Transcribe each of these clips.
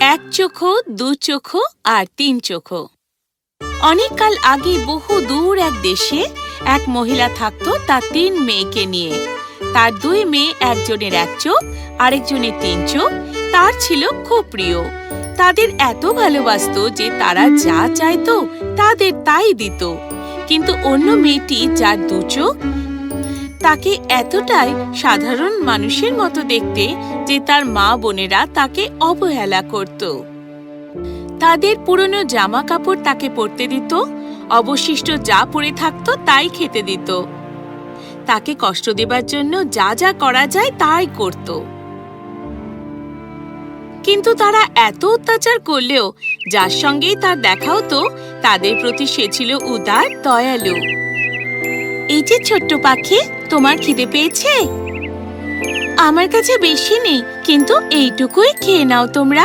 এক চোখো, দু চোখো আর তিন চোখো। অনেককাল আগে বহু দূর এক দেশে এক মহিলা থাকতো তার তিন মেয়েকে নিয়ে। তার দুই মেয়ে একজনের এক চোখ, আরেকজনের তিন চোখ। তার ছিল খুব প্রিয়। তাদের এত ভালোবাসতো যে তারা যা চাইতো তাদের তাই দিত। কিন্তু অন্য মেয়েটি যার দু চোখ তাকে এতটাই সাধারণ মানুষের মতো দেখতে যে তার মা বোনেরা তাকে অবহেলা করত। তাদের পুরনো জামা কাপড় তাকে পরতে দিত, অবশিষ্ট যা পরে থাকতো তাই খেতে দিত। তাকে কষ্ট দেবার জন্য যা যা করা যায় তাই করত। কিন্তু তারা এত অত্যাচার করলেও যার সঙ্গেই তার দেখা হতো, তাদের প্রতি সে ছিল উদার, দয়ালু। এই যে ছোট্ট পাখি তোমার খিদে পেয়েছে? আমার কাছে বেশি নেই, কিন্তু এইটুকুই খেয়ে নাও তোমরা।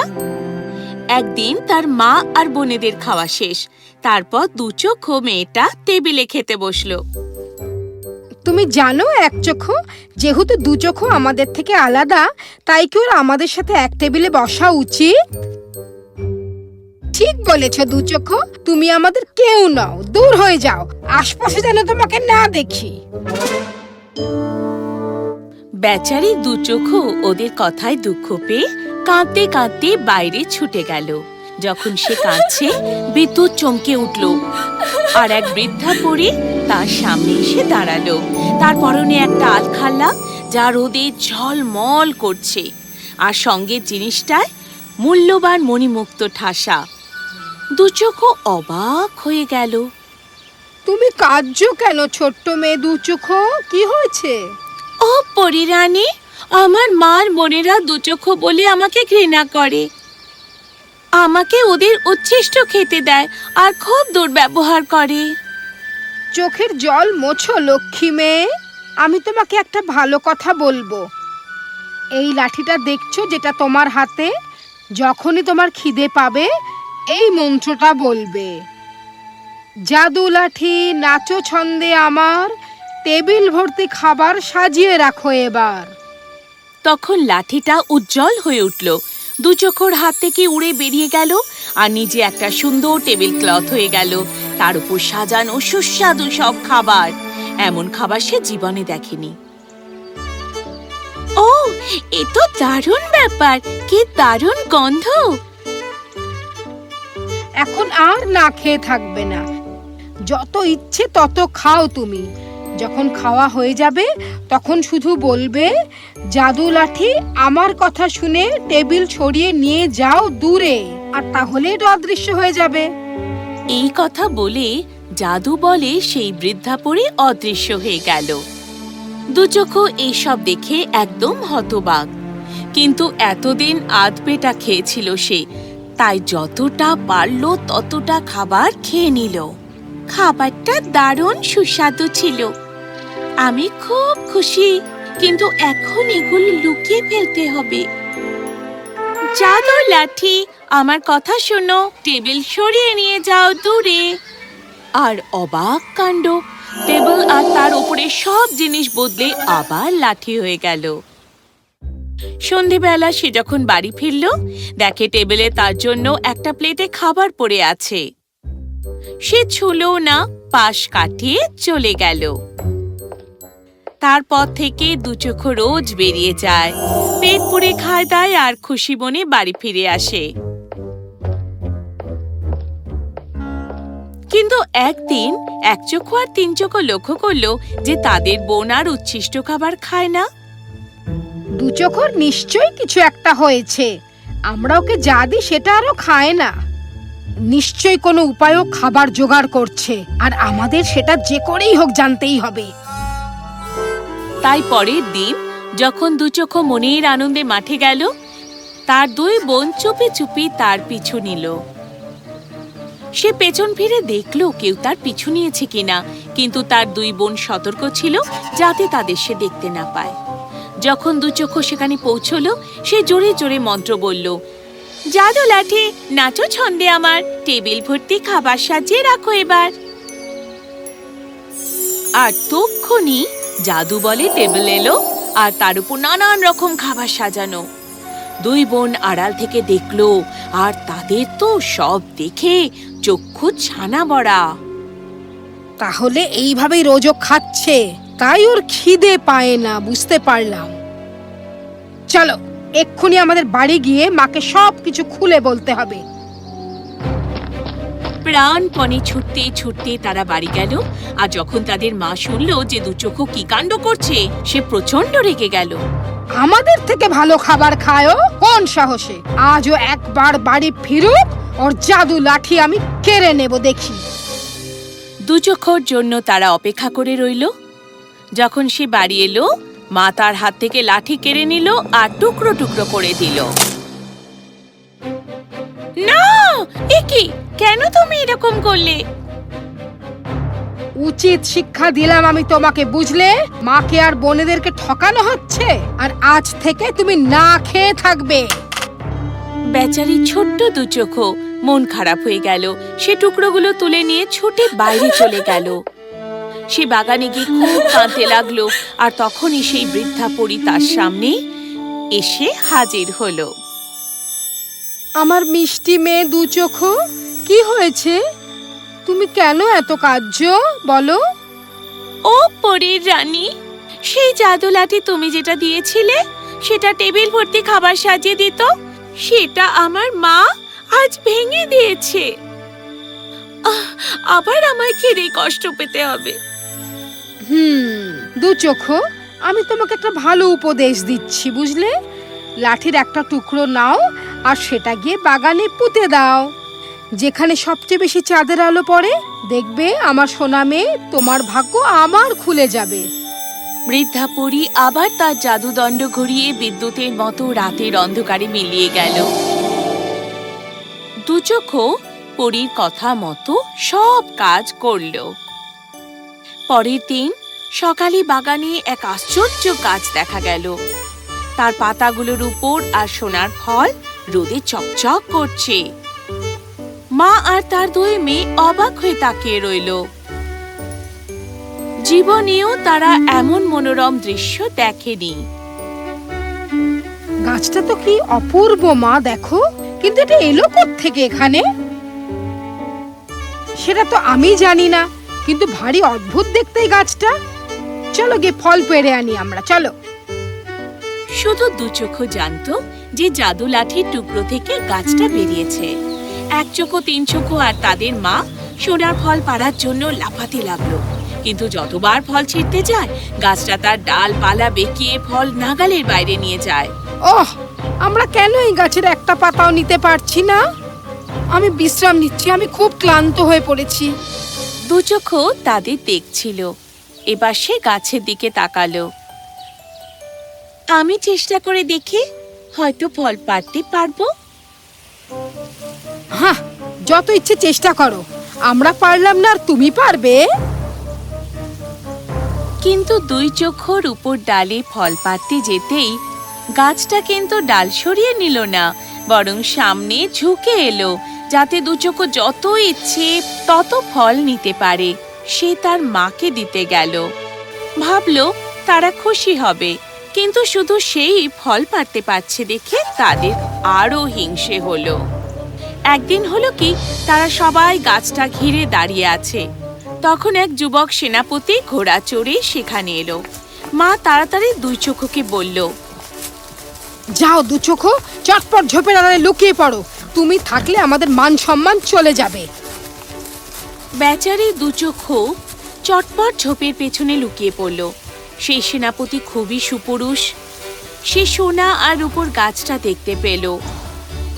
একদিন তার মা আর বোনেদের খাওয়া শেষ। তারপর দু চোখো মেয়েটা টেবিলে খেতে বসল। তুমি জানো এক চোখো যেহেতু দু চোখো আমাদের থেকে আলাদা, তাই কি ওর আমাদের সাথে এক টেবিলে বসা উচিত? ঠিক বলেছ, দু চোখো তুমি আমাদের কেউ নাও, দূর হয়ে যাও। আশপাশে যেন তোমাকে না দেখি। বেচারি দু চোখো ওদের কথায় দুঃখ পেয়ে কাঁদতে কাঁদতে বাইরে ছুটে গেল। যখন সে কাঁদছে, বিদ্যুৎ চমকে উঠল আর এক বৃদ্ধা পড়ে তার সামনে এসে দাঁড়াল। তার পরনে একটা আলখাল্লা যা রোদে ঝলমল করছে আর সঙ্গে জিনিসটায় মূল্যবান মণিমুক্ত ঠাসা। দু চোখো অবাক হয়ে গেল। তুমি কাঁদছো কেন ছোট্ট মেয়ে দু চোখো? কি হয়েছে? ও পরিরানী আমার মার বোনেরা দুচোখো বলে আমাকে ঘৃণা করে। আমাকে ওদের উচ্ছিষ্ট খেতে দেয় আর খুব দুর্ব্যবহার করে। চোখের জল মোছো লক্ষ্মী মেয়ে। আমি তোমাকে একটা ভালো কথা বলব। এই লাঠিটা দেখছ যেটা তোমার হাতে? যখনই তোমার খিদে পাবে এই মন্ত্রটা বলবে। জাদু লাঠি নাচো ছন্দে আমার টেবিল ভর্তি খাবার সাজিয়ে রাখো এবার। তখন লাঠিটা উজ্জ্বল হয়ে উঠল। দু চোখর হাত থেকে উড়ে বেরিয়ে গেল? আর নিজে একটা সুন্দর টেবিল ক্লথ হয়ে গেল। তার উপর সাজানো সুস্বাদু সব খাবার। এমন খাবার সে জীবনে দেখেনি। ও এ তো দারুণ ব্যাপার। কি দারুণ গন্ধ। এখন আর না খেয়ে থাকবে না। যত ইচ্ছে তত খাও তুমি। যখন খাওয়া হয়ে যাবে, তখন শুধু বলবে, জাদু লাঠি আমার কথা শুনে টেবিল ছড়িয়ে নিয়ে যাও দূরে, আর তাহলে এটা অদৃশ্য হয়ে যাবে। এই কথা বলে জাদু বলে সেই বৃদ্ধা পড়ে অদৃশ্য হয়ে গেল। দুচোখো এইসব দেখে একদম হতবাক। কিন্তু এতদিন আধ পেটা খেয়েছিল সে, তাই যতটা পারল ততটা খাবার খেয়ে নিল। খাবারটা দারুণ সুস্বাদু ছিল। আমি খুব খুশি, কিন্তু এখন এগুলো লুকিয়ে ফেলতে হবে। জাদু লাঠি, আমার কথা শোনো, টেবিল সরিয়ে নিয়ে যাও দূরে। আর অবাক কাণ্ড, টেবিল আর তার উপরে সব জিনিস বদলে আবার লাঠি হয়ে গেল। সন্ধেবেলা সে যখন বাড়ি ফিরল, দেখে টেবিলে তার জন্য একটা প্লেটে খাবার পড়ে আছে। সে ছুলো না, পাশ কাটিয়ে চলে গেল। তারপর থেকে দুচোখ রোজ বেরিয়ে যায়। পেট পুড়ে খায় দায় আর খুশি মনে বাড়ি ফিরে আসে। কিন্তু একদিন এক চোখো আর তিন চোখো লক্ষ্য করল যে তাদের বোন আর উচ্ছিষ্ট খাবার খায় না। দু চোখর নিশ্চয়ই কিছু একটা হয়েছে। আমরা ওকে যা দিই সেটা আরও খায় না। নিশ্চয়ই কোনো উপায়ও খাবার জোগাড় করছে। আর আমাদের সেটা যে করেই হোক জানতেই হবে। তাই পরের দিন যখন দুচোখো মনের আনন্দে মাঠে গেল, তার দুই বোন চুপি চুপি তার পিছু নিল। সে পেছন ফিরে দেখল কেউ তার পিছু নিয়েছে কিনা, কিন্তু তার দুই বোন সতর্ক ছিল যাতে তাদের সে দেখতে না পায়। যখন দুচোখো সেখানে পৌঁছলো, সে জোরে জোরে মন্ত্র বলল জাদু লাঠি, নাচো ছন্দে আমার, টেবিল ভর্তি খাবার সাজিয়ে রাখো এবার। আর তক্ষুনি জাদু বলে টেবিল এলো, আর তার উপর নানান রকম খাবার সাজানো। দুই বোন আড়াল থেকে দেখল, আর তাদের তো সব দেখে চক্ষু ছানা বড়া তাহলে এইভাবেই রোজও খাচ্ছে, তাই ওর খিদে পায় না, বুঝতে পারলাম। চলো এক্ষুনি আমাদের বাড়ি গিয়ে মাকে সব কিছু খুলে বলতে হবে। প্রাণপণে ছুটতে ছুটতে তারা বাড়ি গেল আর যখন তাদের মা শুনল যে দুচোখো কি কাণ্ড করছে সে প্রচণ্ড রেগে গেল। আমাদের থেকে ভালো খাবার খায়ও কোন সাহসে? আজও একবার বাড়ি ফিরুক ওর জাদু লাঠি আমি কেড়ে নেব দেখি। দুচোখোর জন্য তারা অপেক্ষা করে রইল। যখন সে বাড়ি এলো মা তার হাত থেকে লাঠি কেড়ে নিল আর টুকরো টুকরো করে দিল। না! এ কি? কেন তুমি এরকম করলে? উচিত শিক্ষা দিলাম আমি তোমাকে বুঝলে? মাকে আর বোনেদেরকে ঠকানো হচ্ছে আর আজ থেকে তুমি না খেয়ে থাকবে। বেচারি ছোট্ট দুচোখো মন খারাপ হয়ে গেল। সে টুকরোগুলো তুলে নিয়ে ছুটে বাইরে চলে গেল। সে বাগানে গিয়ে খুব কাঁদতে লাগল। আর তখনই সেই বৃদ্ধা পরী তার সামনে এসে হাজির হলো। আমার মিষ্টি মেয়ে দু চোখো কি হয়েছে? তুমি কেন এত কার্য বলো। ও পরীর রানী সেই জাদু লাঠি তুমি যেটা দিয়েছিলে সেটা টেবিল ভর্তি খাবার সাজিয়ে দিত সেটা আমার মা আজ ভেঙে দিয়েছে। আবার আমায় খেয়ে কষ্ট পেতে হবে। হুম, দু চোখো। আমি তোমাকে একটা ভালো উপদেশ দিচ্ছি, বুঝলে? লাঠির একটা টুকরো নাও আর সেটা গিয়ে বাগানে পুঁতে দাও। যেখানে সবচেয়ে বেশি চাঁদের আলো পড়ে, দেখবে আমার সোনা মেয়ে তোমার ভাগ্য আমার খুলে যাবে। বৃদ্ধা পরী আবার তার জাদুদণ্ড ঘুরিয়ে বিদ্যুতের মতো রাতের অন্ধকারে মিলিয়ে গেল। দুচোখো পরীর কথা মতো সব কাজ করল। পরের দিন সকালে বাগানে এক আশ্চর্য গাছ দেখা গেল। তার পাতাগুলোর উপর আর সোনার ফল রোদে চকচক করছে। মা আর তার দুই মেয়ে অবাক হয়ে তাকিয়ে রইল। জীবনেও তারা এমন মনোরম দৃশ্য দেখেনি। গাছটা তো কি অপূর্ব, মা, দেখো। কিন্তু এটা এলো থেকে এখানে? সেটা তো আমি জানি না। কিন্তু ভারী অদ্ভুত দেখতে এই গাছটা। চলো গিয়ে ফল পেড়ে আনি আমরা চলো। শুধু দুচোখো জানতো যে জাদু লাঠির টুকরো থেকে গাছটা বেরিয়েছে। এক চোখো তিন চোখো আর তাদের মা সোনার ফল পাড়ার জন্য লাফাতে লাগল। কিন্তু যতবার ফল ছিঁড়তে যায় গাছটা তার ডাল পালা বেঁকিয়ে ফল নাগালের বাইরে নিয়ে যায়। ওহ আমরা কেন এই গাছের একটা পাতাও নিতে পারছি না? আমি বিশ্রাম নিচ্ছি আমি খুব ক্লান্ত হয়ে পড়েছি। দুচোখো তাদের দেখছিল। এবার সে গাছের দিকে তাকালো। আমি চেষ্টা করে দেখি হয়তো ফল পাড়তে পারব। হ্যাঁ যত ইচ্ছে চেষ্টা করো। আমরা পারলাম না আর তুমি পারবে। কিন্তু দুই চোখর উপর ডালে ফল পাড়তে যেতেই গাছটা কিন্তু ডাল সরিয়ে নিল না বরং সামনে ঝুঁকে এলো। যাতে দু চোখো যত ইচ্ছে তত ফল নিতে পারে। সে তার মাকে দিতে গেল। ভাবল তারা খুশি হবে, কিন্তু শুধু সেই ফল পাড়তে পারছে দেখে তাদের আরও হিংসে হলো। একদিন হলো কি, তারা সবাই গাছটা ঘিরে দাঁড়িয়ে আছে। তখন এক যুবক সেনাপতি ঘোড়া চড়ে সেখানে এলো। মা তাড়াতাড়ি দুই চোখকে বলল, যাও দু চোখো চটপট ঝোপের আড়ালে লুকিয়ে পড়ো। তুমি থাকলে আমাদের মান সম্মান চলে যাবে। বেচারি দুচোখো চটপট ঝোপের পেছনে লুকিয়ে পড়ল। সেই সেনাপতি খুবই সুপুরুষ। সে সোনা আর উপর গাছটা দেখতে পেল।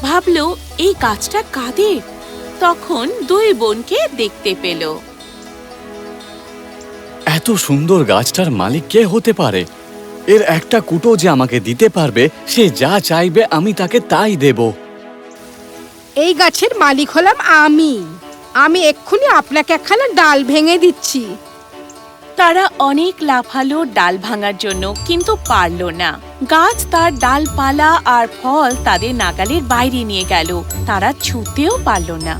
ভাবল এই গাছটা কাদের? তখন দুই বোনকে দেখতে পেল। এত সুন্দর গাছটার মালিক কে হতে পারে? এর একটা কুটো যে আমাকে দিতে পারবে সে যা চাইবে আমি তাকে তাই দেব। এই গাছের মালিক হলাম আমি। আমি এক্ষুনি আপনাকে একখানা ডাল ভেঙে দিচ্ছি। তারা অনেক লাফালো ডাল ভাঙার জন্য কিন্তু পারল না। গাছ তার ডালপালা আর ফল তাদের নাগালের বাইরে নিয়ে গেল। তারা ছুতেও পারল না।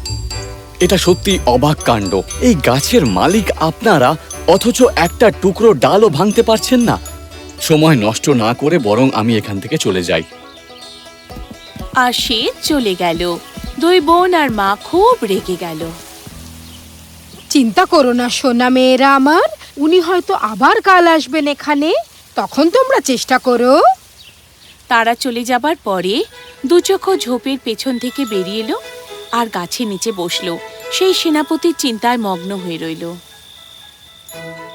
এটা সত্যি অবাক কাণ্ড। এই গাছের মালিক আপনারা অথচ একটা টুকরো ডালও ভাঙতে পারছেন না। সময় নষ্ট না করে বরং আমি এখান থেকে চলে যাই। আর সে চলে গেল। দুই বোন আর মা খুব রেগে গেল। চিন্তা করো না সোনা মেয়েরা আমার। উনি হয়তো আবার কাল আসবেন এখানে। তখন তোমরা চেষ্টা করো। তারা চলে যাবার পরে দুচোখো ঝোপের পেছন থেকে বেরিয়ে এলো আর গাছের নিচে বসল। সেই সেনাপতির চিন্তায় মগ্ন হয়ে রইল।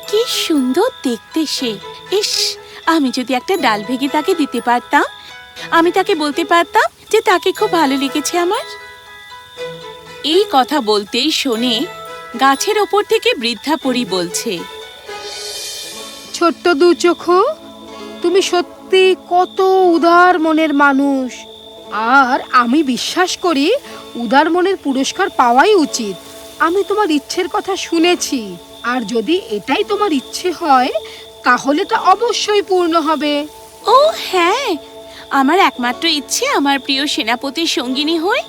কি সুন্দর দেখতে সে। ইস আমি যদি একটা ডাল ভেঙে তাকে দিতে পারতাম আমি তাকে বলতে পারতাম যে তাকে খুব ভালো লেগেছে আমার। এই কথা বলতেই শোনে গাছের ওপর থেকে বৃদ্ধা পরী বলছে ছোট্ট দু চোখো তুমি সত্যি কত উদার মনের মানুষ। আর আমি বিশ্বাস করি উদার মনের পুরস্কার পাওয়াই উচিত। আমি তোমার ইচ্ছের কথা শুনেছি। আর যদি এটাই তোমার ইচ্ছে হয় তাহলে তা অবশ্যই পূর্ণ হবে। ও হ্যাঁ আমার একমাত্র ইচ্ছে আমার প্রিয় সেনাপতির সঙ্গিনী হই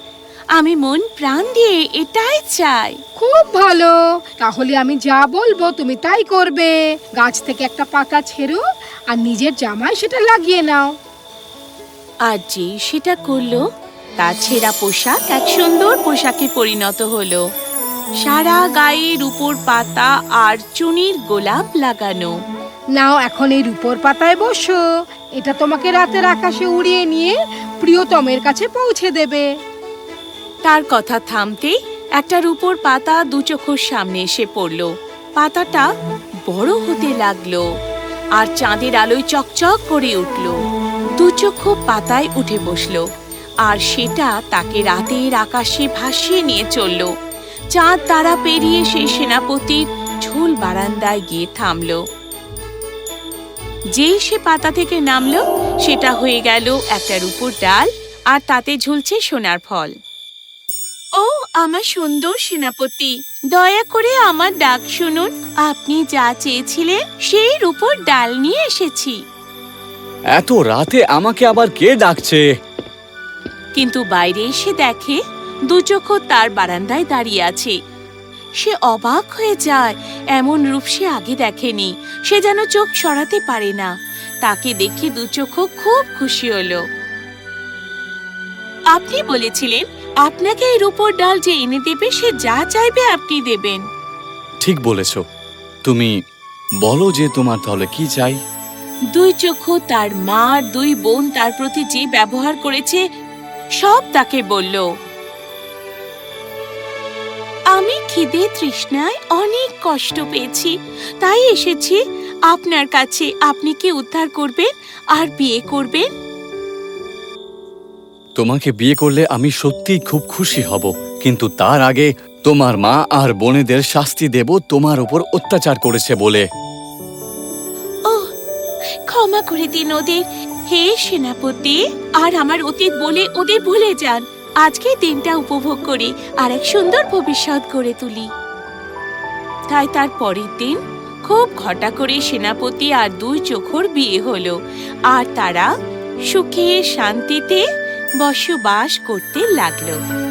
আমি মন প্রাণ দিয়ে এটাই চাই। খুব ভালো। তাহলে আমি যা বলব তুমি তাই করবে। গাছ থেকে একটা পাতা ছেড়ো আর নিজের জামায় সেটা লাগিয়ে নাও। আর যে সেটা করল তা ছেঁড়া পোশাক এক সুন্দর পোশাকে পরিণত হলো। সারা গায়ে রূপোর পাতা আর চুনির গোলাপ লাগানো। নাও এখন এই রূপোর পাতায় বসো। এটা তোমাকে রাতের আকাশে উড়িয়ে নিয়ে প্রিয়তমের কাছে পৌঁছে দেবে। তার কথা থামতেই একটা রূপোর পাতা দু চোখর সামনে এসে পড়ল। পাতাটা বড় হতে লাগল আর চাঁদের আলোয় চকচক করে উঠল। দু চোখো পাতায় উঠে বসল আর সেটা তাকে রাতের আকাশে ভাসিয়ে নিয়ে চলল। চাঁদ তারা পেরিয়ে সেই সেনাপতির ঝোল বারান্দায় গিয়ে থামলো। যেই সে পাতা থেকে নামলো, সেটা হয়ে গেল একটা রূপোর ডাল আর তাতে ঝুলছে সোনার ফল। আমার সুন্দর সেনাপতি। দয়া করে আমার ডাক শুনুন। আপনি যা চেয়েছিলেন সেই রূপোর ডাল নিয়ে এসেছি। এত রাতে আমাকে আবার কে ডাকছে? কিন্তু বাইরে এসে দেখে দু চোখো তার বারান্দায় দাঁড়িয়ে আছে। সে অবাক হয়ে যায় এমন রূপ সে আগে দেখেনি। সে যেন চোখ সরাতে পারে না। তাকে দেখে দু চোখো খুব খুশি হলো। আপনি বলেছিলেন আপনাকে এই রূপোর ডাল যে এনে দেবে সে যা চাইবে আপনি দেবেন। ঠিক বলেছ। তুমি বলো যে তোমার তাহলে কি চাই। দুই চোখো তার মা দুই বোন তার প্রতি যে ব্যবহার করেছে সব তাকে বলল আমি খিদে তৃষ্ণায় অনেক কষ্ট পেয়েছি তাই এসেছি। আপনার কাছে আপনি কি উদ্ধার করবেন আর বিয়ে করবেন? তোমাকে বিয়ে করলে আমি সত্যিই খুব খুশি হব। কিন্তু তার আগে তোমার মা আর বোনেদের শাস্তি দেব তোমার উপর অত্যাচার করেছে বলে। ক্ষমা করে দিন ওদের। হে সেনাপতি, আর আমার অতীত বলে ওদের ভুলে যান। আজকে দিনটা উপভোগ করি আর এক সুন্দর ভবিষ্যৎ গড়ে তুলি। তাই তার পরের দিন খুব ঘটা করে সেনাপতি আর দুই চোখর বিয়ে হলো। আর তারা সুখে শান্তিতে বসবাস করতে লাগল।